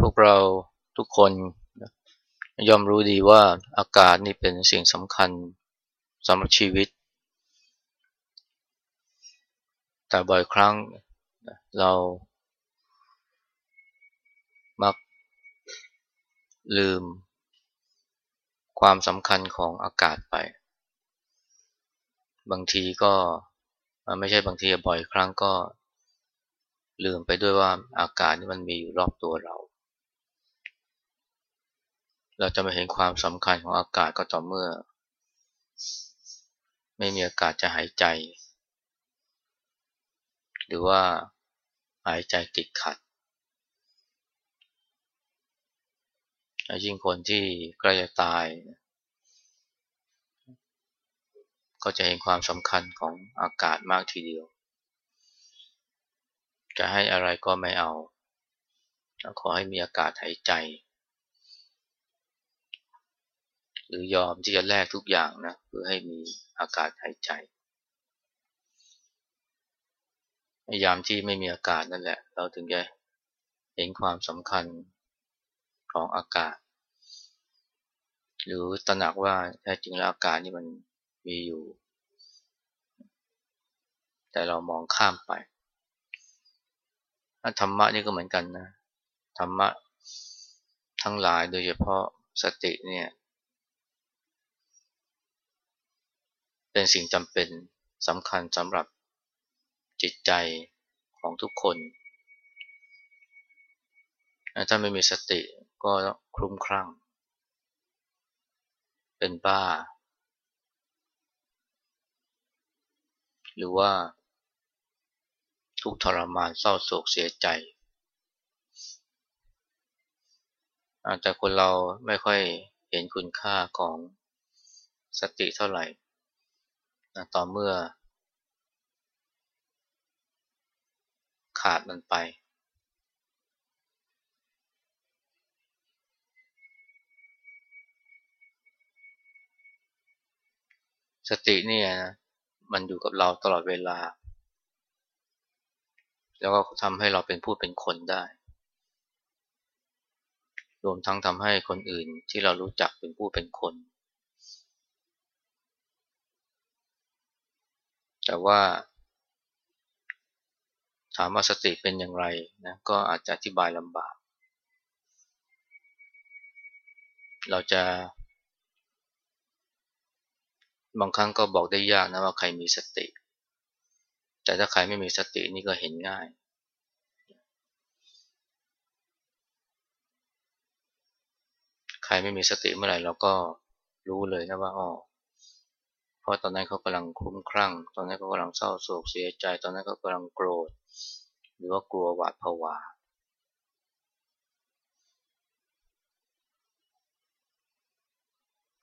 พวกเราทุกคนย่อมรู้ดีว่าอากาศนี่เป็นสิ่งสำคัญสำหรับชีวิต แต่บ่อยครั้งเรามักลืมความสำคัญของอากาศไป บางทีก็ไม่ใช่บางทีบ่อยครั้งก็ลืมไปด้วยว่าอากาศนี่มันมีอยู่รอบตัวเรา เราจะมาเห็นความสำคัญของอากาศก็ต่อเมื่อ ไม่มีอากาศจะหายใจ หรือว่าหายใจติดขัดยิ่งคนที่ใกล้จะตาย ก็จะเห็นความสำคัญของอากาศมากทีเดียว จะให้อะไรก็ไม่เอา ขอให้มีอากาศหายใจ หรือยอมที่จะแลกทุกอย่างนะเพื่อให้มีอากาศหายใจยามที่ไม่มีอากาศนั่นแหละ เราถึงจะเห็นความสำคัญของอากาศ หรือตระหนักว่าแท้จริงแล้วอากาศนี่มันมีอยู่ แต่เรามองข้ามไปธรรมะนี่ก็เหมือนกันนะธรรมะทั้งหลายโดยเฉพาะสติเนี่ย เป็นสิ่งจำเป็นสำคัญสำหรับจิตใจของทุกคน ถ้าไม่มีสติก็คลุ้มคลั่ง เป็นบ้า หรือว่าทุกทรมานเศร้าโศกเสียใจแต่คนเราไม่ค่อยเห็นคุณค่าของสติเท่าไหร่ ต่อเมื่อ ขาดมันไป สติเนี่ยนะมันอยู่กับเราตลอดเวลา แล้วก็ทำให้เราเป็นผู้เป็นคนได้ รวมทั้งทำให้คนอื่นที่เรารู้จักเป็นผู้เป็นคน แต่ว่าถามว่าสติเป็นอย่างไรนะก็อาจจะอธิบายลำบาก เราจะ บางครั้งก็บอกได้ยากนะว่าใครมีสติ แต่ถ้าใครไม่มีสตินี่ก็เห็นง่าย ใครไม่มีสติเมื่อไหร่เราก็รู้เลยนะว่าอ๋อ ราะตอนนั้นเขากำลังคุ้มครั่ง ตอนนั้นเขากำลังเศร้าโศกเสียใจ ตอนนั้นเขากำลังโกรธ หรือว่ากลัวหวาดผวา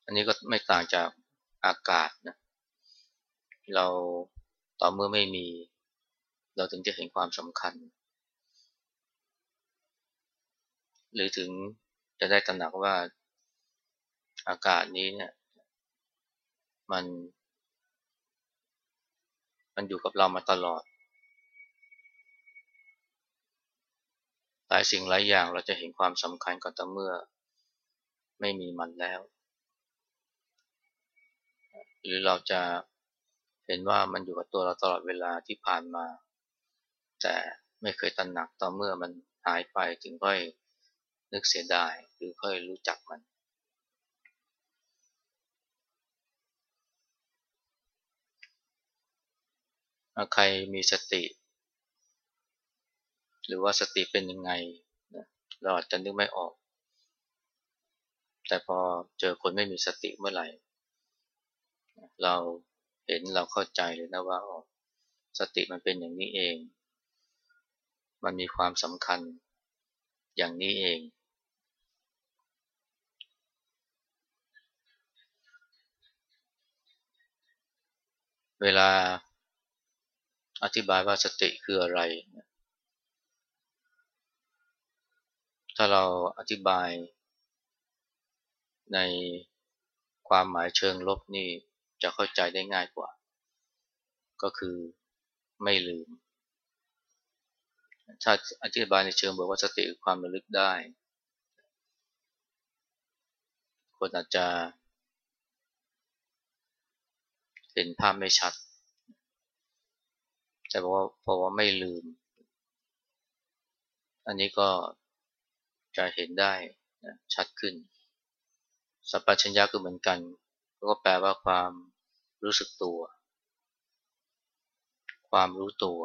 อันนี้ก็ไม่ต่างจากอากาศนะ เราต่อเมื่อไม่มี เราถึงจะเห็นความสำคัญ หรือถึงจะได้ตระหนักว่าอากาศนี้เนี่ย มัน มันอยู่กับเรามาตลอด หลายสิ่งหลายอย่างเราจะเห็นความสำคัญก็ต่อเมื่อไม่มีมันแล้ว หรือเราจะเห็นว่ามันอยู่กับตัวเราตลอดเวลาที่ผ่านมา แต่ไม่เคยตระหนักต่อเมื่อมันหายไปจึงค่อยนึกเสียดายหรือค่อยรู้จักมัน ใครมีสติ หรือว่าสติเป็นยังไงเราอาจจะนึกไม่ออก แต่พอเจอคนไม่มีสติเมื่อไหร่ เราเห็นเราเข้าใจเลยนะว่าสติมันเป็นอย่างนี้เอง มันมีความสำคัญอย่างนี้เอง เวลา อธิบายว่าสติคืออะไร ถ้าเราอธิบายในความหมายเชิงลบนี่จะเข้าใจได้ง่ายกว่า ก็คือไม่ลืม ถ้าอธิบายในเชิงบอกว่าสติคือความระลึกได้ คนอาจจะเห็นภาพไม่ชัด แต่บอกว่าเพราะว่าไม่ลืม อันนี้ก็จะเห็นได้ชัดขึ้น สัพพัญญาคือเหมือนกัน ก็แปลว่าความรู้สึกตัว ความรู้ตัว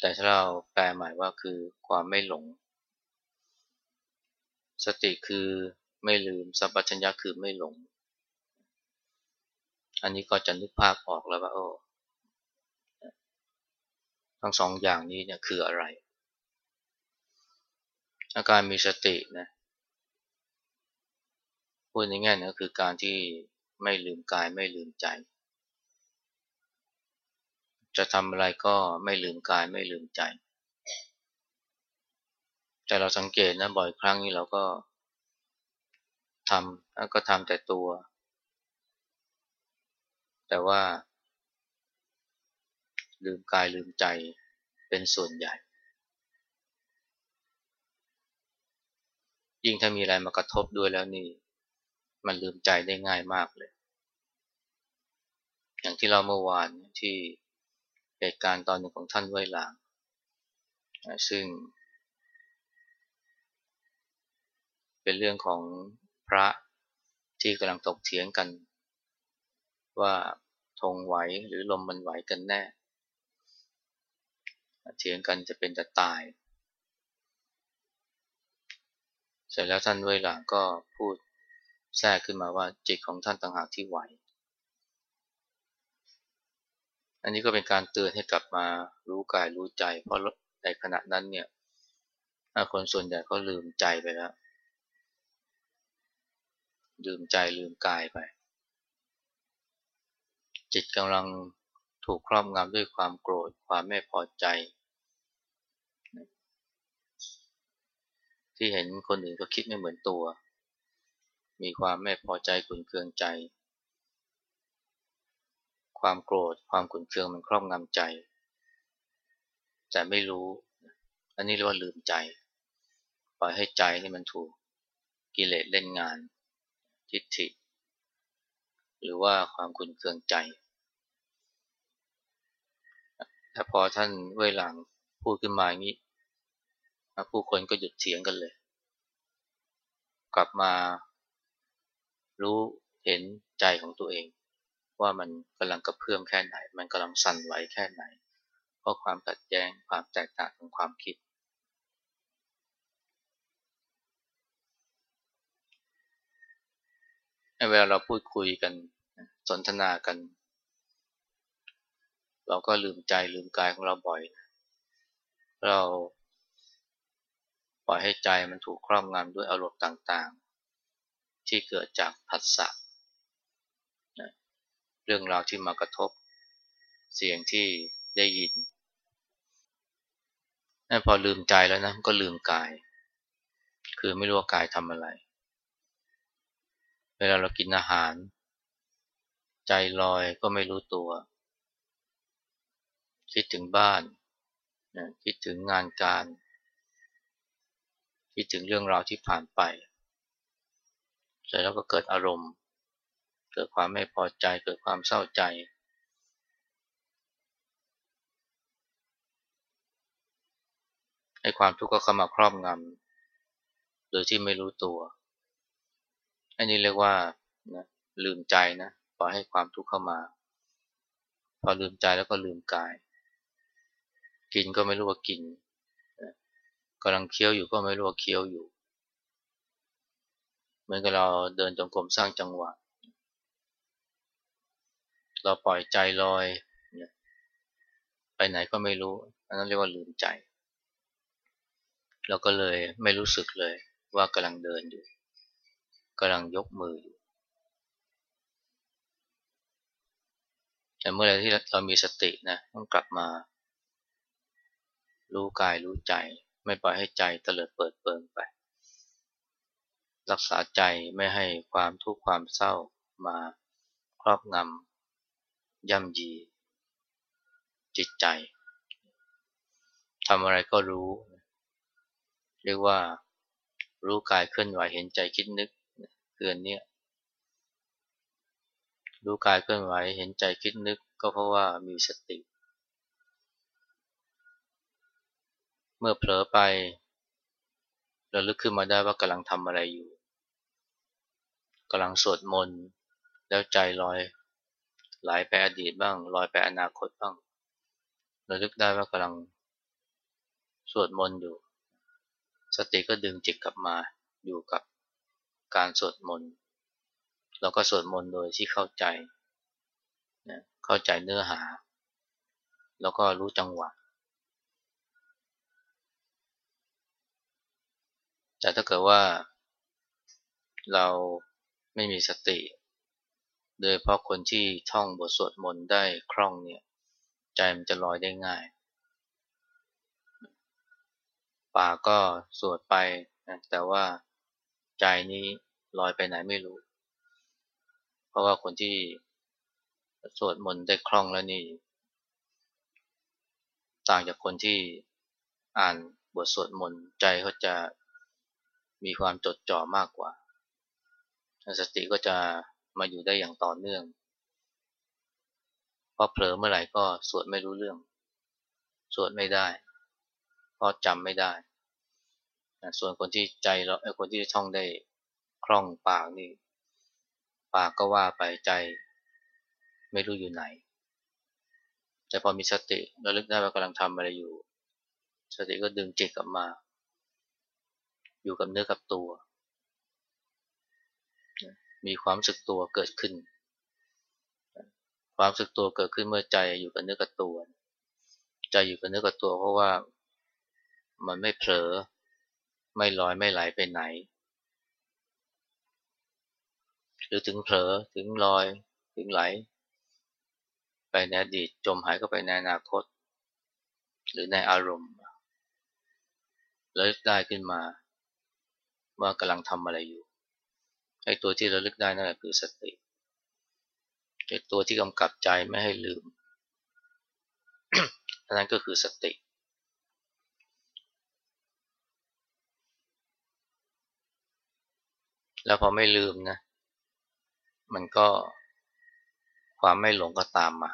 แต่ถ้าเราแปลหมายว่าคือความไม่หลง สติคือไม่ลืม สัพพัญญาคือไม่หลง อันนี้ก็จะนึกภาพออกแล้วว่าโอ้ ทั้งสองอย่างนี้เนี่ยคืออะไร อาการมีสตินะพูดในแง่นึงก็คือการที่ไม่ลืมกายไม่ลืมใจ จะทำอะไรก็ไม่ลืมกายไม่ลืมใจ แต่เราสังเกตนะบ่อยครั้งนี้เราก็ทำก็ทำแต่ตัว แต่ว่า ลืมกายลืมใจเป็นส่วนใหญ่ ยิ่งถ้ามีอะไรมากระทบด้วยแล้วนี่ มันลืมใจได้ง่ายมากเลย อย่างที่เราเมื่อวานที่เหตุการณ์ตอนหนึ่งของท่านไว้หลังซึ่ง เป็นเรื่องของพระที่กำลังตกเถียงกัน ว่าธงไหวหรือลมมันไหวกันแน่ เถียงกันจะเป็นจะตาย เสร็จแล้วท่านเวหลังก็พูดแทรกขึ้นมาว่าจิตของท่านต่างหากที่ไหว อันนี้ก็เป็นการเตือนให้กลับมารู้กายรู้ใจ เพราะในขณะนั้นเนี่ยคนส่วนใหญ่ก็ลืมใจไปแล้ว ลืมใจลืมกายไป จิตกำลังถูกครอบงำด้วยความโกรธ ความไม่พอใจ ที่เห็นคนอื่นก็คิดไม่เหมือนตัว มีความไม่พอใจขุนเคืองใจ ความโกรธความขุนเคืองมันครอบงำใจ แต่ไม่รู้ อันนี้เรียกว่าลืมใจ ปล่อยให้ใจนี่มันถูกกิเลสเล่นงาน ทิฏฐิ หรือว่าความขุนเคืองใจแต่พอท่านเวหลังพูดขึ้นมาอย่างนี้ ผู้คนก็หยุดเถียงกันเลย กลับมารู้เห็นใจของตัวเอง ว่ามันกำลังกระเพื่อมแค่ไหน มันกำลังสั่นไหวแค่ไหน เพราะความขัดแย้งความแตกต่างของความคิด เวลาเราพูดคุยกันสนทนากัน เราก็ลืมใจลืมกายของเราบ่อย เรา ปล่อยให้ใจมันถูกครอบงำด้วยอารมณ์ต่างๆ ที่เกิดจากผัสสะเรื่องราวที่มากระทบ เสียงที่ได้ยินพอลืมใจแล้วนะก็ลืมกาย คือไม่รู้ว่ากายทำอะไร เวลาเรากินอาหาร ใจลอยก็ไม่รู้ตัว คิดถึงบ้าน คิดถึงงานการ คิดถึงเรื่องราวที่ผ่านไปเสร็จแล้วก็เกิดอารมณ์ เกิดความไม่พอใจ เกิดความเศร้าใจ ให้ความทุกข์ก็เข้ามาครอบงำโดยที่ไม่รู้ตัว อันนี้เรียกว่านะลืมใจนะปล่อยให้ความทุกข์เข้ามา พอลืมใจแล้วก็ลืมกาย กินก็ไม่รู้ว่ากิน กำลังเคี้ยวอยู่ก็ไม่รู้ว่าเคี้ยวอยู่ เหมือนกับเราเดินจงกรมสร้างจังหวะ เราปล่อยใจลอย ไปไหนก็ไม่รู้ อันนั้นเรียกว่าลืมใจ เราก็เลยไม่รู้สึกเลยว่ากำลังเดินอยู่กำลังยกมืออยู่ แต่เมื่อไรที่เรามีสตินะต้องกลับมา รู้กายรู้ใจ ไม่ปล่อยให้ใจเตลิดเปิดเปิงไป รักษาใจไม่ให้ความทุกข์ความเศร้ามาครอบงำย่ำยี จิตใจทำอะไรก็รู้ เรียกว่ารู้กายเคลื่อนไหวเห็นใจคิดนึกเกือนเนี้ยรู้กายเคลื่อนไหวเห็นใจคิดนึกก็เพราะว่ามีสติเเมื่อเผลอไปเราลึกขึ้นมาได้ว่ากำลังทำอะไรอยู่กำลังสวดมนต์แล้วใจลอยไหลไปอดีตบ้างลอยไปอนาคตบ้างเราลึกได้ว่ากำลังสวดมนต์อยู่ สติก็ดึงจิตกลับมาอยู่กับการสวดมนต์เราก็สวดมนต์โดยที่เข้าใจนะเข้าใจเนื้อหา แล้วก็รู้จังหวะ แต่ถ้าเกิดว่าเราไม่มีสติ โดยเพราะคนที่ท่องบทสวดมนต์ได้คล่องเนี่ยใจมันจะลอยได้ง่ายปากก็สวดไปนะแต่ว่าใจนี้ลอยไปไหนไม่รู้ เพราะว่าคนที่สวดมนต์ได้คล่องแล้วนี่ ต่างจากคนที่อ่านบทสวดมนต์ใจเขาจะ มีความจดจ่อมากกว่า สติก็จะมาอยู่ได้อย่างต่อเนื่อง พอเผลอเมื่อไหร่ก็สวดไม่รู้เรื่อง สวดไม่ได้ เพราะจำไม่ได้ ส่วนคนที่ใจเราคนที่ท่องได้คล่องปากนี่ ปากก็ว่าไปใจไม่รู้อยู่ไหน แต่พอมีสติระลึกได้ว่ากำลังทำอะไรอยู่ สติก็ดึงจิตกลับมา อยู่กับเนื้อกับตัว มีความสึกตัวเกิดขึ้น ความสึกตัวเกิดขึ้นเมื่อใจอยู่กับเนื้อกับตัว ใจอยู่กับเนื้อกับตัวเพราะว่ามันไม่เผลอ ไม่ลอยไม่ไหลไปไหน หรือถึงเผลอถึงลอยถึงไหล ไปในอดีตจมหายเข้าไปในอนาคต หรือในอารมณ์แล้วได้ขึ้นมา ว่ากำลังทำอะไรอยู่ไอ้ตัวที่ระลึกได้นั่นแหละคือสติไอ้ตัวที่กำกับใจไม่ให้ลืมอันนั้นก็คือสติ แล้วพอไม่ลืมนะ มันก็ความไม่หลงก็ตามมา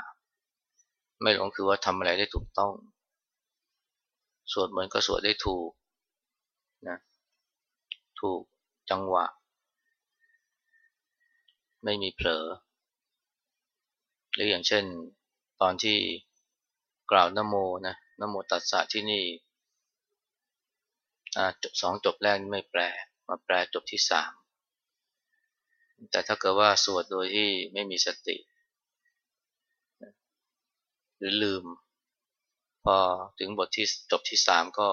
ไม่หลงคือว่าทำอะไรได้ถูกต้อง สวดเหมือนก็สวดได้ถูกนะ ถูกจังหวะ ไม่มีเผลอ หรืออย่างเช่น ตอนที่กล่าวนโมนะนโมตัสสะที่นี่จบสองจบแรกไม่แปลมาแปลจบที่สามแต่ถ้าเกิดว่าสวดโดยที่ไม่มีสติ หรือลืม พอถึงบทที่จบที่สามก็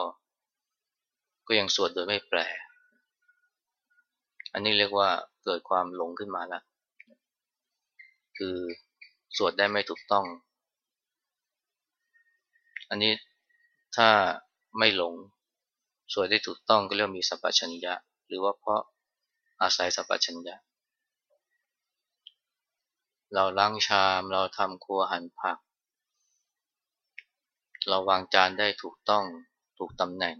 ก็ยังสวดโดยไม่แปล อันนี้เรียกว่าเกิดความหลงขึ้นมาแล้ว คือสวดได้ไม่ถูกต้อง อันนี้ถ้าไม่หลงสวดได้ถูกต้องก็เรียกมีสัพพัญญะ หรือว่าเพราะอาศัยสัพพัญญะ เราล้างชามเราทำครัวหั่นผัก เราวางจานได้ถูกต้องถูกตำแหน่ง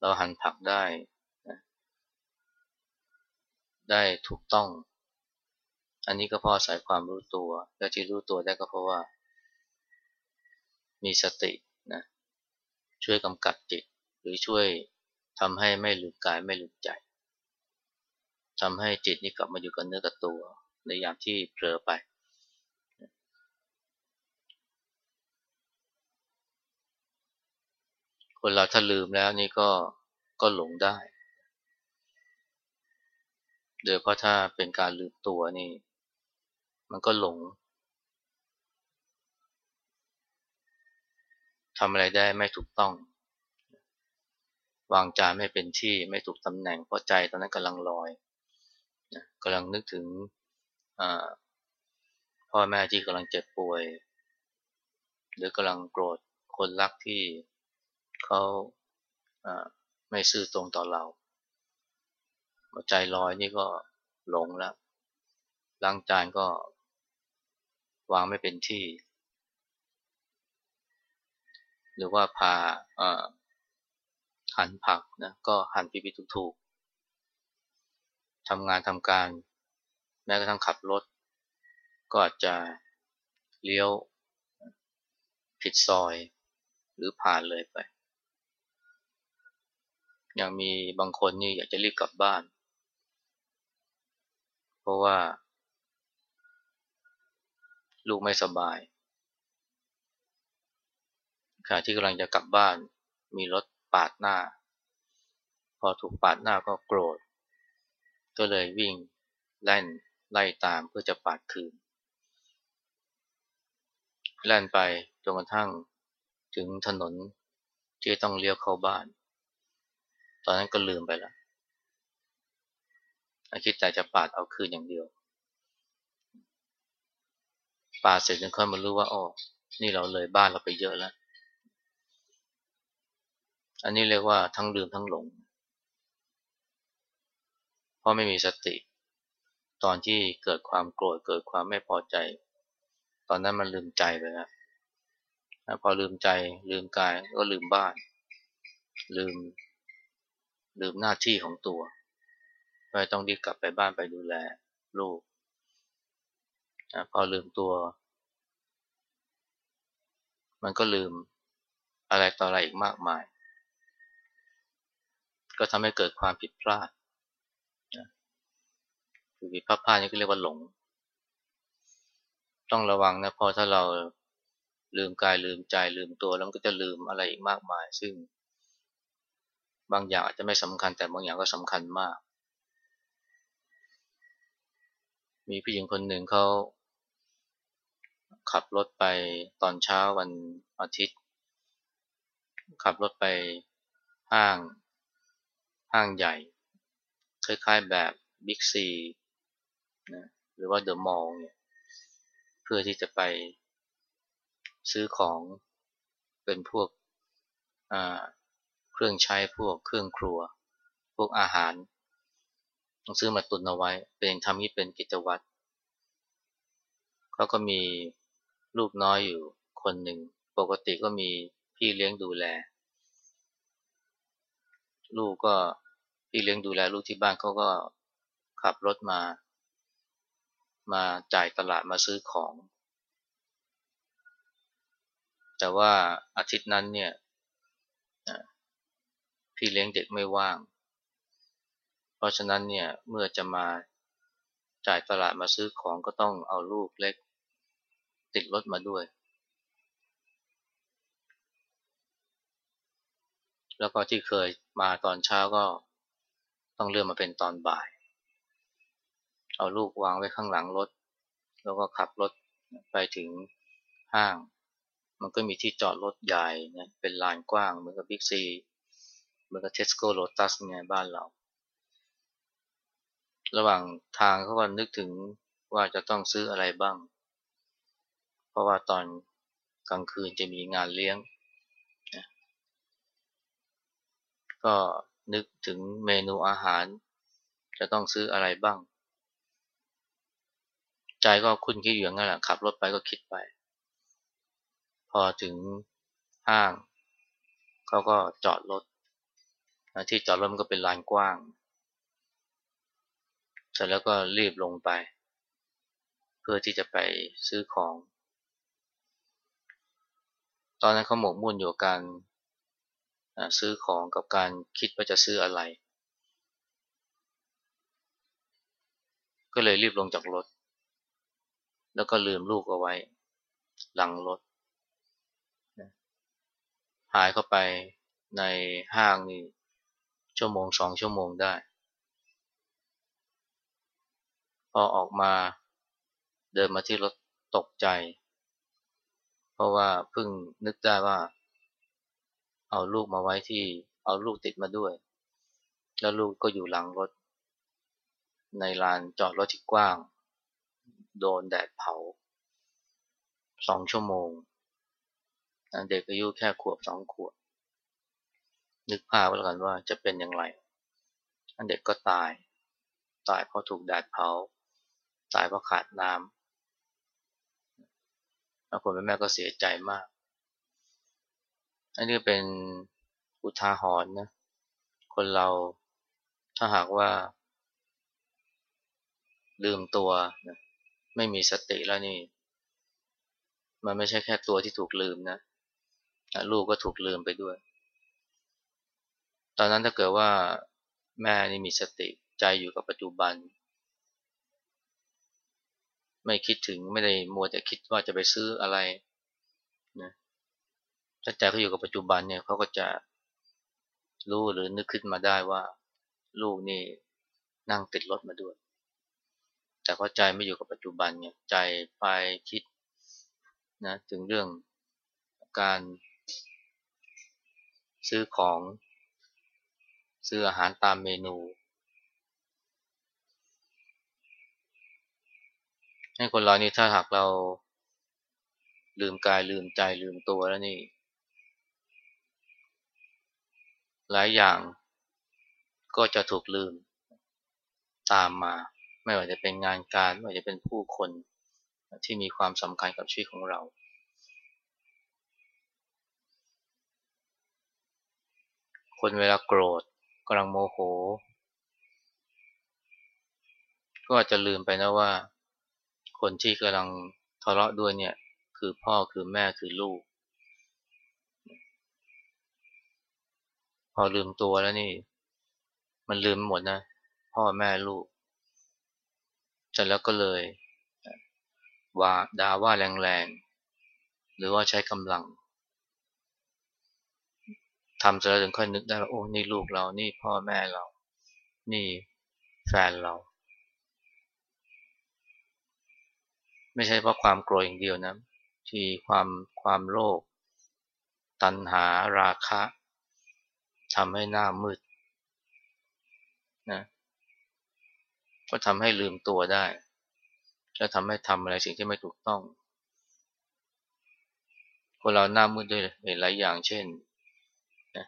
เราหั่นผักได้ ได้ถูกต้อง อันนี้ก็เพราะอาศัยความรู้ตัว และที่รู้ตัวได้ก็เพราะว่า มีสตินะช่วยกำกับจิต หรือช่วยทำให้ไม่หลุดกายไม่หลุดใจทำให้จิตนี่กลับมาอยู่กับเนื้อกับตัว ในยามที่เผลอไป คนเราถ้าลืมแล้วนี่ก็ก็หลงได้ โดยเพราะถ้าเป็นการลืมตัวนี่ มันก็หลงทำอะไรได้ไม่ถูกต้อง วางใจไม่เป็นที่ไม่ถูกตำแหน่งเพราะใจตอนนั้นกำลังลอยกำลังนึกถึงพ่อแม่ที่กำลังเจ็บป่วย หรือกำลังโกรธคนรักที่เขาไม่ซื่อตรงต่อเรา ใจลอยนี่ก็หลงแล้วล้างจานก็วางไม่เป็นที่ หรือว่าพาหั่นผักนะก็หั่นพิพิถูกๆทำงานทำการ แม้กระทั่งขับรถ ก็อาจจะเลี้ยวผิดซอย หรือผ่านเลยไปยังมีบางคนนี่อยากจะรีบกลับบ้าน เพราะว่า ลูกไม่สบายขณะที่กำลังจะกลับบ้าน มีรถปาดหน้า พอถูกปาดหน้าก็โกรธ ก็เลยวิ่งแล่นไล่ตามเพื่อจะปาดคืนแล่นไปจนกระทั่งถึงถนนที่ต้องเลี้ยวเข้าบ้าน ตอนนั้นก็ลืมไปแล้ว คิดแต่จะปาดเอาคืนอย่างเดียว ปาดเสร็จจนค่อยมารู้ว่าอ๋อนี่เราเลยบ้านเราไปเยอะแล้ว อันนี้เรียกว่าทั้งลืมทั้งหลง เพราะไม่มีสติ ตอนที่เกิดความโกรธเกิดความไม่พอใจ ตอนนั้นมันลืมใจไปแล้วพอลืมใจลืมกายก็ลืมบ้าน ลืม ลืมหน้าที่ของตัว ไปต้องรีบกลับไปบ้านไปดูแลลูกนะพอลืมตัว มันก็ลืมอะไรต่ออะไรอีกมากมาย ก็ทำให้เกิดความผิดพลาดนะคือผิดพลาดพลาดนี่ก็เรียกว่าหลง ต้องระวังนะพอถ้าเราลืมกายลืมใจลืมตัวแล้วก็จะลืมอะไรอีกมากมาย ซึ่ง บางอย่างอาจจะไม่สำคัญแต่บางอย่างก็สำคัญมาก มีผู้หญิงคนหนึ่งเขาขับรถไปตอนเช้าวันอาทิตย์ ขับรถไปห้างห้างใหญ่ คล้ายๆแบบบิ๊กซีนะหรือว่าเดอะมอลล์เนี่ยเพื่อที่จะไปซื้อของเป็นพวกเครื่องใช้พวกเครื่องครัว พวกอาหาร ต้องซื้อมาตุนเอาไว้ เป็นทำนี้เป็นกิจวัตรเขาก็มีลูกน้อยอยู่คนหนึ่ง ปกติก็มีพี่เลี้ยงดูแล ลูกก็พี่เลี้ยงดูแลลูกที่บ้านเขาก็ขับรถมา มาจ่ายตลาดมาซื้อของ แต่ว่าอาทิตย์นั้นเนี่ยพี่เลี้ยงเด็กไม่ว่าง เพราะฉะนั้นเนี่ยเมื่อจะมาจ่ายตลาดมาซื้อของก็ต้องเอาลูกเล็กติดรถมาด้วย แล้วก็ที่เคยมาตอนเช้าก็ต้องเลื่อนมาเป็นตอนบ่าย เอาลูกวางไว้ข้างหลังรถ แล้วก็ขับรถไปถึงห้าง มันก็มีที่จอดรถใหญ่นะเป็นลานกว้างเหมือนกับบิ๊กซี เหมือนกับเทสโก้โลตัสไงบ้านเรา ระหว่างทางเขาก็นึกถึงว่าจะต้องซื้ออะไรบ้าง เพราะว่าตอนกลางคืนจะมีงานเลี้ยงก็นึกถึงเมนูอาหาร จะต้องซื้ออะไรบ้าง ใจก็คุณคิดอยู่งั้นแหละขับรถไปก็คิดไป พอถึงห้างเขาก็จอดรถที่จอดรถมันก็เป็นลานกว้างเร็จแล้วก็รีบลงไป เพื่อที่จะไปซื้อของ ตอนนั้นเขาหมกมุ่นอยู่การซื้อของกับการคิดว่าจะซื้ออะไร ก็เลยรีบลงจากรถ แล้วก็ลืมลูกเอาไว้ หลังรถ หายเข้าไปในห้างนี่ชั่วโมงสองชั่วโมงได้ พอออกมาเดินมาที่รถตกใจ เพราะว่าเพิ่งนึกได้ว่า เอาลูกมาไว้ที่เอาลูกติดมาด้วย แล้วลูกก็อยู่หลังรถ ในลานจอดรถที่กว้าง โดนแดดเผาสองชั่วโมง เด็กอายุแค่ขวบสองขวบ นึกภาพแล้วกันว่าจะเป็นอย่างไร อันเด็กก็ตาย ตายเพราะถูกแดดเผา ตายเพราะขาดน้ำแล้วคนเป็นแม่ก็เสียใจมาก อันนี้เป็นอุทาหรณ์นะ คนเราถ้าหากว่า ลืมตัวนะไม่มีสติแล้วนี่ มันไม่ใช่แค่ตัวที่ถูกลืมนะลูกก็ถูกลืมไปด้วย ตอนนั้นถ้าเกิดว่าแม่นี่มีสติใจอยู่กับปัจจุบัน ไม่คิดถึงไม่ได้มัวแต่คิดว่าจะไปซื้ออะไรนะถ้าใจเขาอยู่กับปัจจุบันเนี่ยเขาก็จะรู้หรือนึกขึ้นมาได้ว่า ลูกนี่นั่งติดรถมาด้วย แต่พอใจไม่อยู่กับปัจจุบันเนี่ยใจไปคิดนะถึงเรื่องการซื้อของ ซื้ออาหารตามเมนู ให้คนเรานี่ถ้าหากเราลืมกายลืมใจลืมตัวแล้วนี่ หลายอย่างก็จะถูกลืมตามมา ไม่ว่าจะเป็นงานการ ไม่ว่าจะเป็นผู้คนที่มีความสำคัญกับชีวิตของเรา คนเวลาโกรธกำลังโมโห ก็อาจจะลืมไปนะว่า คนที่กำลังทะเลาะด้วยเนี่ยคือพ่อคือแม่คือลูก พอลืมตัวแล้วนี่ มันลืมหมดนะ พ่อแม่ลูกเสร็จแล้วก็เลยว่าด่าว่าแรงๆ หรือว่าใช้กำลังทำเสร็จแล้วถึงค่อยนึกได้ว่าโอ้นี่ลูกเรานี่พ่อแม่เรา นี่แฟนเรา ไม่ใช่เพราะความโกรธอย่างเดียวนะที่ความความโลภตัณหาราคะทำให้หน้ามืดนะก็ทำให้ลืมตัวได้ และทำให้ทำอะไรสิ่งที่ไม่ถูกต้อง คนเราหน้ามืดด้วยหลายอย่างเช่น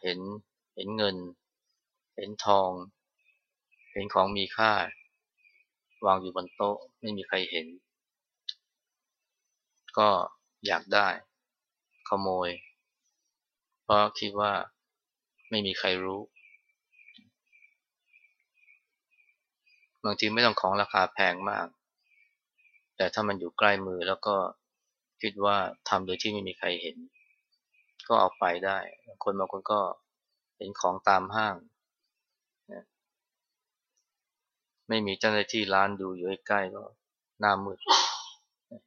เห็นเห็นเงิน เห็นทอง เห็นของมีค่า วางอยู่บนโต๊ะไม่มีใครเห็น ก็อยากได้ขโมย เพราะคิดว่าไม่มีใครรู้ บางทีไม่ต้องของราคาแพงมาก แต่ถ้ามันอยู่ใกล้มือแล้วก็คิดว่าทำโดยที่ไม่มีใครเห็น ก็เอาไปได้ คนบางคนก็เห็นของตามห้าง ไม่มีเจ้าหน้าที่ร้านดูอยู่ใกล้ก็หน้ามืด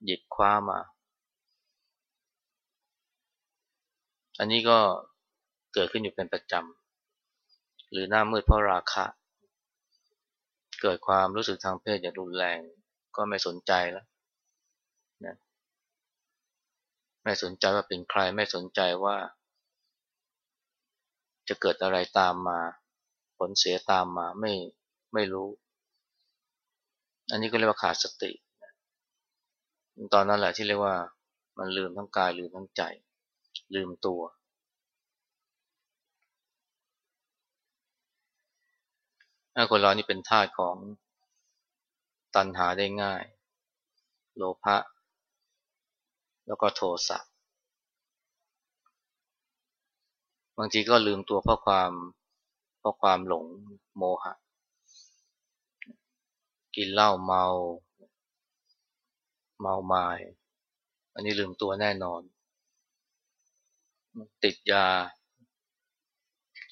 หยิบคว้ามา อันนี้ก็เกิดขึ้นอยู่เป็นประจำ หรือหน้ามืดเพราะราคะ เกิดความรู้สึกทางเพศอย่างรุนแรงก็ไม่สนใจแล้วนะไม่สนใจว่าเป็นใครไม่สนใจว่า จะเกิดอะไรตามมา ผลเสียตามมาไม่ไม่รู้ อันนี้ก็เรียกว่าขาดสติ ตอนนั้นแหละที่เรียกว่ามันลืมทั้งกายลืมทั้งใจ ลืมตัวถ้าคนเรานี่เป็นทาสของตัณหาได้ง่าย โลภะ แล้วก็โทสะ บางทีก็ลืมตัวเพราะความเพราะความหลงโมหะ กินเหล้าเมา เมาไมา้อันนี้ลืมตัวแน่นอน ติดยา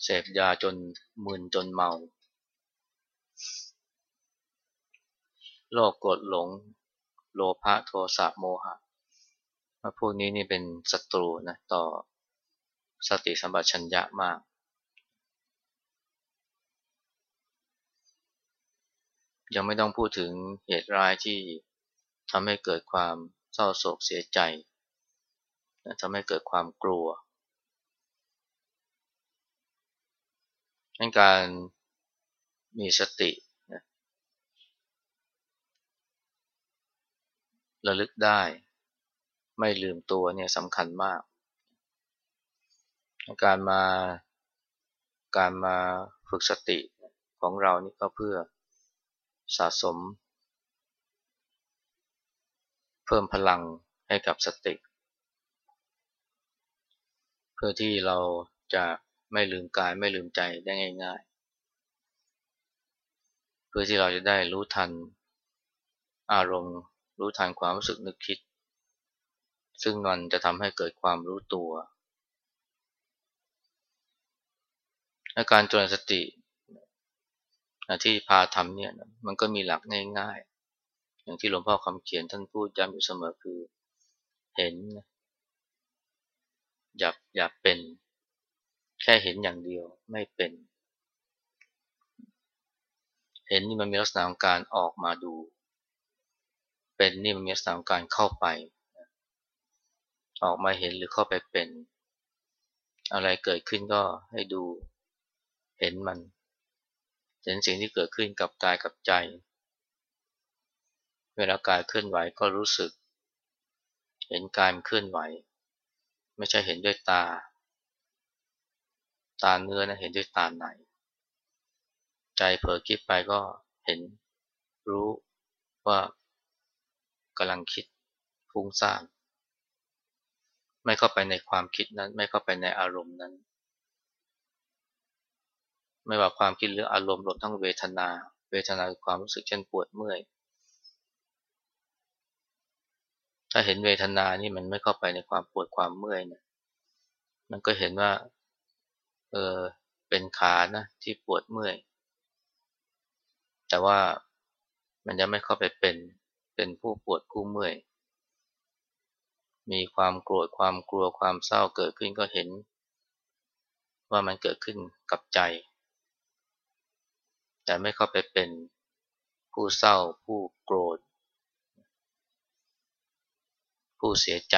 เสพยาจนมึนจนเมาโลกกดหลง โลภะโทสะโมหะพวกนี้นี่เป็นศัตรูนะต่อสติสัมปชัญญะมาก ยังไม่ต้องพูดถึงเหตุร้ายที่ทำให้เกิดความเศร้าโศกเสียใจทำให้เกิดความกลัว การมีสติระลึกได้ ไม่ลืมตัวเนี่ยสำคัญมาก การมาการมาฝึกสติของเรานี่ก็เพื่อสะสม เพิ่มพลังให้กับสติ เพื่พื่อที่เราจะ ไม่ลืมกายไม่ลืมใจได้ง่าย ๆ เพื่อที่เราจะได้รู้ทันอารมณ์ รู้ทันความรู้สึกนึกคิด ซึ่งมันจะทำให้เกิดความรู้ตัวอาการจรสติที่พาทำเนี่ยมันก็มีหลักง่ายๆ อย่างที่หลวงพ่อคำเขียนท่านพูดย้ำอยู่เสมอคือเห็น อย่าอย่าเป็น แค่เห็นอย่างเดียวไม่เป็น เห็นนี่มันมีลักษณะของการออกมาดู เป็นนี่มันมีลักษณะของการเข้าไป ออกมาเห็นหรือเข้าไปเป็น อะไรเกิดขึ้นก็ให้ดูเห็นมัน เห็นสิ่งที่เกิดขึ้นกับกายกับใจ เวลากายเคลื่อนไหวก็รู้สึก เห็นกายมันเคลื่อนไหว ไม่ใช่เห็นด้วยตา ตาเนื้อนะเห็นด้วยตาในใจเผลอคิดไปก็เห็นรู้ว่ากำลังคิดฟุ้งซ่านไม่เข้าไปในความคิดนั้น ไม่เข้าไปในอารมณ์นั้น ไม่ว่าความคิดหรืออารมณ์รวมทั้งเวทนา เวทนาคือความรู้สึกเช่นปวดเมื่อย ถ้าเห็นเวทนานี่มันไม่เข้าไปในความปวดความเมื่อยเนี่ยมันก็เห็นว่า เออเป็นขานะที่ปวดเมื่อย แต่ว่ามันจะไม่เข้าไปเป็นเป็นผู้ปวดผู้เมื่อย มีความโกรธความกลัวความเศร้าเกิดขึ้นก็เห็น ว่ามันเกิดขึ้นกับใจ แต่ไม่เข้าไปเป็นผู้เศร้า ผู้โกรธ ผู้เสียใจ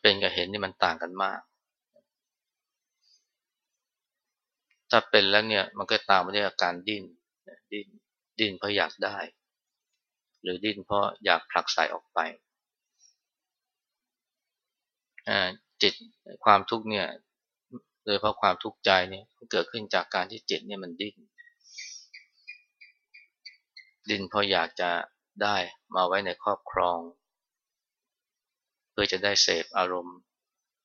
เป็นกับเห็นนี่มันต่างกันมาก ถ้าเป็นแล้วเนี่ยมันก็ตามมาด้วยอาการดิ้นดิ้นดิ้นเพราะอยากได้ หรือดิ้นเพราะอยากผลักใส่ออกไปจิตความทุกข์เนี่ยโดยเพราะความทุกข์ใจเนี่ยเกิดขึ้นจากการที่จิตเนี่ยมันดิ้นดิ้นเพราะอยากจะได้มาไว้ในครอบครอง เพื่อจะได้เสพอารมณ์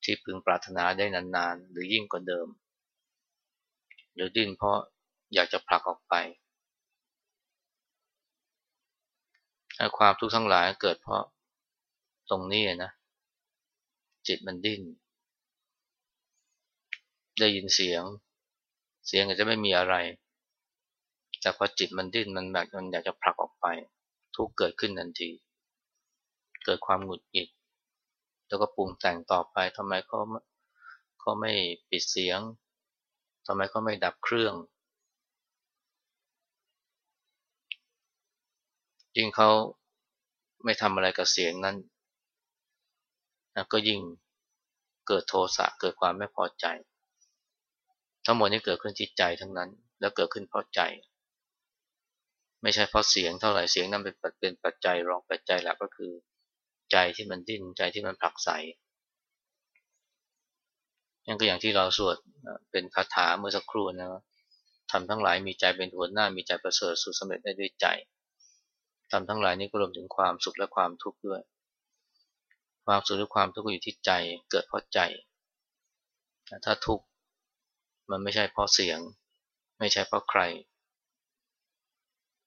ที่พึงปรารถนาได้นานๆ หรือยิ่งกว่าเดิม หรือดิ้นเพราะอยากจะผลักออกไป ความทุกข์ทั้งหลายเกิดเพราะตรงนี้นะ จิตมันดิ้น ได้ยินเสียง เสียงอาจจะไม่มีอะไร แต่พอจิตมันดิ้นมันแบบมันอยากจะผลักออกไป ทุกเกิดขึ้นทันที เกิดความหงุดหงิด แล้วก็ปรุงแต่งต่อไปทำไมเขาเขาไม่ปิดเสียง ทำไมเขาไม่ดับเครื่อง ยิ่งเขาไม่ทำอะไรกับเสียงนั้น ก็ยิ่งเกิดโทสะเกิดความไม่พอใจ ทั้งหมดนี้เกิดขึ้นที่ใจทั้งนั้น แล้วเกิดขึ้นเพราะใจ ไม่ใช่เพราะเสียงเท่าไหร่เสียงนั้นเป็นเป็นปัจจัยรองปัจจัยหลักก็คือ ใจที่มันดิ้นใจที่มันผลักใส นั่นก็อย่างที่เราสวดเป็นคาถาเมื่อสักครู่นะทำทั้งหลายมีใจเป็นหัวหน้ามีใจประเสริฐสุดสำเร็จได้ด้วยใจทำทั้งหลายนี้ก็รวมถึงความสุขและความทุกข์ด้วย ความสุขหรือความทุกข์อยู่ที่ใจเกิดเพราะใจ ถ้าทุกข์มันไม่ใช่เพราะเสียง ไม่ใช่เพราะใคร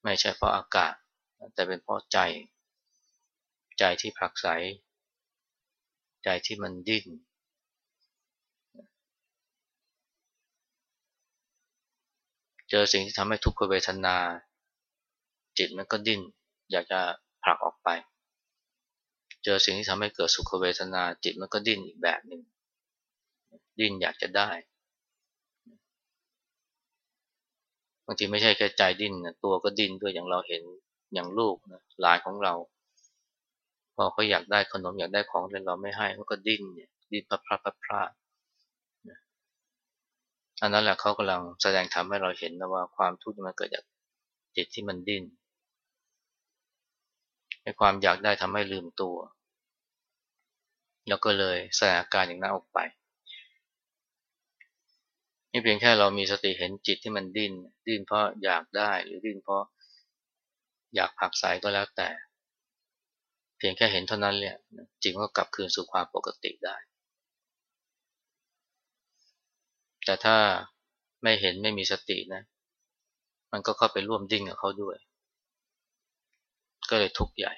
ไม่ใช่เพราะอากาศ แต่เป็นเพราะใจ ใจที่ผลักไส ใจที่มันดิ้น เจอสิ่งที่ทำให้ทุกขเวทนา จิตมันก็ดิ้น อยากจะผลักออกไป เจอสิ่งที่ทำให้เกิดสุขเวทนา จิตมันก็ดิ้นอีกแบบหนึ่งดิ้นอยากจะได้บางทีไม่ใช่แค่ใจดิ้นนะตัวก็ดิ้นด้วยอย่างเราเห็นอย่างลูกนะหลานของเราพอเขาอยากได้ขนมอยากได้ของแต่เราไม่ให้เขาก็ดิ้นเนี่ยดิ้นพลาดพลาดพลาด อันนั้นแหละเขากำลังแสดงทำให้เราเห็นนะว่าความทุกข์มันเกิดจากจิตที่มันดิ้นในความอยากได้ทำให้ลืมตัว แล้วก็เลยแสดงอาการอย่างนั้นออกไป นี่เพียงแค่เรามีสติเห็นจิตที่มันดิ้น ดิ้นเพราะอยากได้หรือดิ้นเพราะอยากผักสายก็แล้วแต่ เพียงแค่เห็นเท่านั้นเนี่ยจิตก็กลับคืนสู่ความปกติได้ แต่ถ้าไม่เห็นไม่มีสตินะ มันก็เข้าไปร่วมดิ้งกับเขาด้วย ก็เลยทุกข์ใหญ่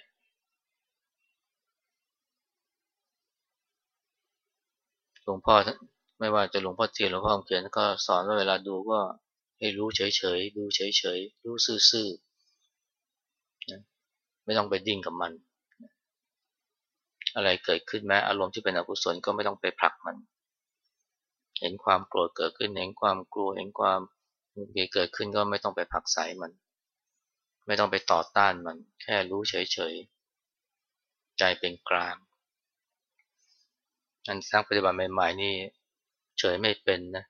หลวงพ่อไม่ว่าจะหลวงพ่อเทียนหลวงพ่อเขียนก็สอนว่าเวลาดูก็ให้รู้เฉยๆ ดูเฉยๆ รู้ซื่อๆ ไม่ต้องไปดิ้งกับมัน อะไรเกิดขึ้นแม้อารมณ์ที่เป็นอกุศลก็ไม่ต้องไปผลักมัน เห็นความโกรธเกิดขึ้น เห็นความกลัว เห็นความมีเกิดขึ้นก็ไม่ต้องไปผลักไสมัน ไม่ต้องไปต่อต้านมัน แค่รู้เฉยๆ ใจเป็นกลาง อันสร้างปฏิบัติใหม่ๆนี่เฉยไม่เป็นนะ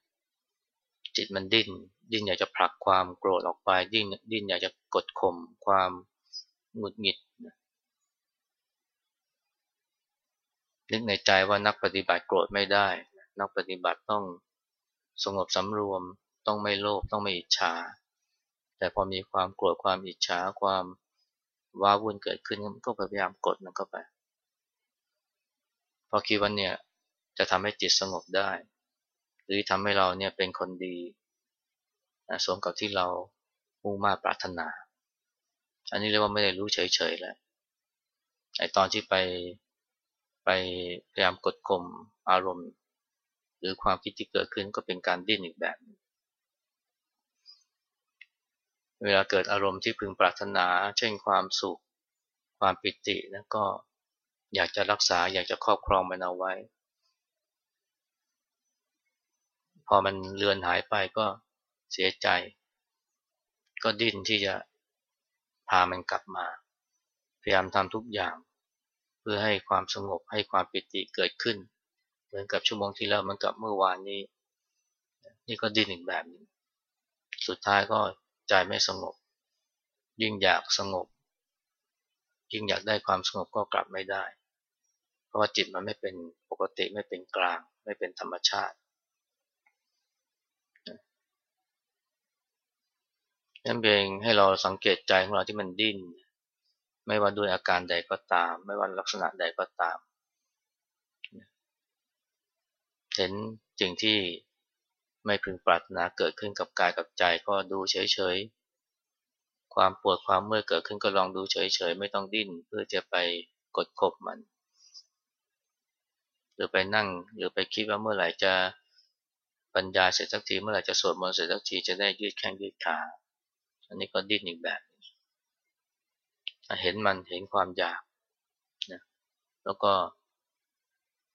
จิตมันดิ้น ดิ้นอยากจะผลักความโกรธออกไป ดิ้น ดิ้นอยากจะกดข่มความหงุดหงิดนึกในใจว่านักปฏิบัติโกรธไม่ได้ นักปฏิบัติต้องสงบสำรวม ต้องไม่โลภต้องไม่อิจฉา แต่พอมีความโกรธความอิจฉาความว้าวุ่นเกิดขึ้นก็พยายามกดมันเข้าไป พอคิดว่าเนี่ยจะทำให้จิตสงบได้ หรือทำให้เราเนี่ยเป็นคนดีสมกับที่เรามุ่งมาปรารถนา อันนี้เรียกว่าไม่ได้รู้เฉยๆแล้วไอตอนที่ไปไปพยายามกดข่มอารมณ์ หรือความคิดที่เกิดขึ้นก็เป็นการดิ้นอีกแบบเวลาเกิดอารมณ์ที่พึงปรารถนา เช่นความสุข ความปิตินะก็อยากจะรักษาอยากจะครอบครองมันเอาไว้ พอมันเลือนหายไปก็เสียใจ ก็ดิ้นที่จะพามันกลับมา พยายามทำทุกอย่าง เพื่อให้ความสงบให้ความปิติเกิดขึ้น เหมือนกับชั่วโมงที่แล้วมันกับเมื่อวานนี้ นี่ก็ดิ้นอีกแบบนึงสุดท้ายก็ใจไม่สงบ ยิ่งอยากสงบ ยิ่งอยากได้ความสงบก็กลับไม่ได้ เพราะว่าจิตมันไม่เป็นปกติไม่เป็นกลาง ไม่เป็นธรรมชาตินั่นเองให้เราสังเกตใจของเราที่มันดิ้น ไม่ว่าด้วยอาการใดก็ตาม ไม่ว่าลักษณะใดก็ตาม เห็นสิ่งที่ไม่พึงปรารถนาเกิดขึ้นกับกายกับใจก็ดูเฉยๆ ความปวดความเมื่อยเกิดขึ้นก็ลองดูเฉยๆ ไม่ต้องดิ้นเพื่อจะไปกดข่มมัน หรือไปนั่งหรือไปคิดว่าเมื่อไหร่จะบรรยาเสร็จสักทีเมื่อไหร่จะสวดมนต์เสร็จสักทีจะได้ยืดแข้งยืดขา อันนี้ก็ดิ้นอีกแบบ เห็นมันเห็นความอยากนะแล้วก็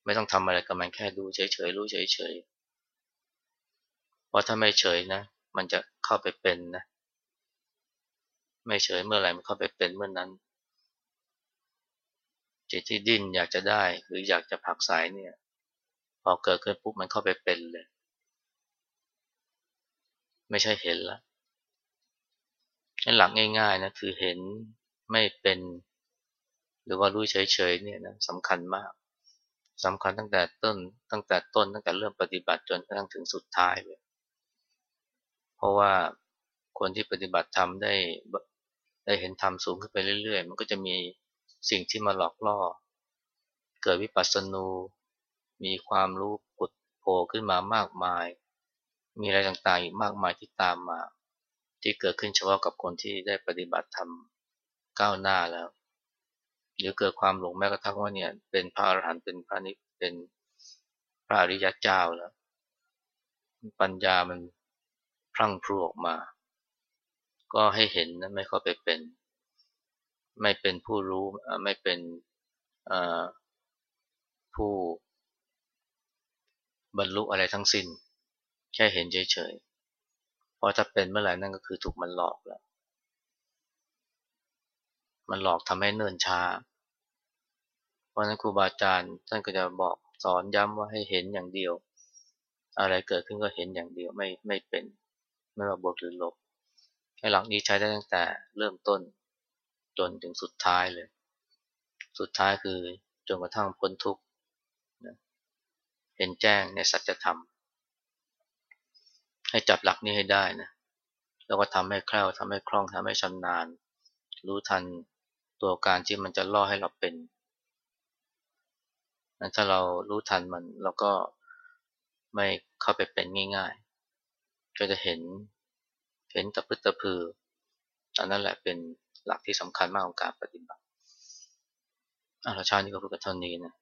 ไม่ต้องทำอะไรกับมันแค่ดูเฉยๆรู้เฉยๆเพราะถ้าไม่เฉยนะ มันจะเข้าไปเป็นนะ ไม่เฉยเมื่อไหร่มันเข้าไปเป็นเมื่อนนั้น จิตที่ดิ้นอยากจะได้หรืออยากจะผักสายเนี่ย พอเกิดขึ้นปุ๊บมันเข้าไปเป็นเลย ไม่ใช่เห็นละหลักง่ายๆนะคือเห็นไม่เป็น หรือว่ารู้เฉยๆเนี่ยนะสำคัญมาก สำคัญตั้งแต่ต้นตั้งแต่ต้นตั้งแต่เริ่มปฏิบัติจนกระทั่งถึงสุดท้ายเลยเพราะว่าคนที่ปฏิบัติธรรมได้ได้เห็นธรรมสูงขึ้นไปเรื่อย ๆ มันก็จะมีสิ่งที่มาหลอกล่อ เกิดวิปัสสนู มีความรู้ปุดโผล่ขึ้นมามากมาย มีอะไรต่างๆอีกมากมายที่ตามมา ที่เกิดขึ้นเฉพาะกับคนที่ได้ปฏิบัติธรรมก้าวหน้าแล้ว หรือเกิดความหลงแม้กระทั่งว่าเนี่ยเป็นพระอรหันต์เป็นพระนิเป็นพระอริยเจ้าแล้ว ปัญญามันพรั่งพรูออกมา ก็ให้เห็นนะไม่เข้าไปเป็น ไม่เป็นผู้รู้ไม่เป็นผู้บรรลุอะไรทั้งสิ้น แค่เห็นเฉยๆเพราะถ้าเป็นเมื่อไหร่นั่นก็คือถูกมันหลอกแล้วมันหลอกทำให้เนิ่นช้า ราะนั้นครูบาอาจารย์ท่านก็จะบอกสอนย้ำว่าให้เห็นอย่างเดียว อะไรเกิดขึ้นก็เห็นอย่างเดียวไม่ไม่เป็น ไม่ว่าบวกหรือลบให้หลักนี้ใช้ได้ตั้งแต่เริ่มต้น จนถึงสุดท้ายเลย สุดท้ายคือจนกระทั่งพ้นทุกข์เห็นแจ้งในสัจธรรม ให้จับหลักนี้ให้ได้นะแล้วก็ทำให้แคล่วทำให้คล่องทำให้ชำนาญ รู้ทันตัวการที่มันจะล่อให้เราเป็น ถ้าเรารู้ทันมันเราก็ไม่เข้าไปเป็นง่ายๆ ก็จะเห็นเห็นตะพึตะพืออันนั้นแหละเป็นหลักที่สำคัญมากของการปฏิบัติอาราชานี่ก็พูดกับเท่านี้นะ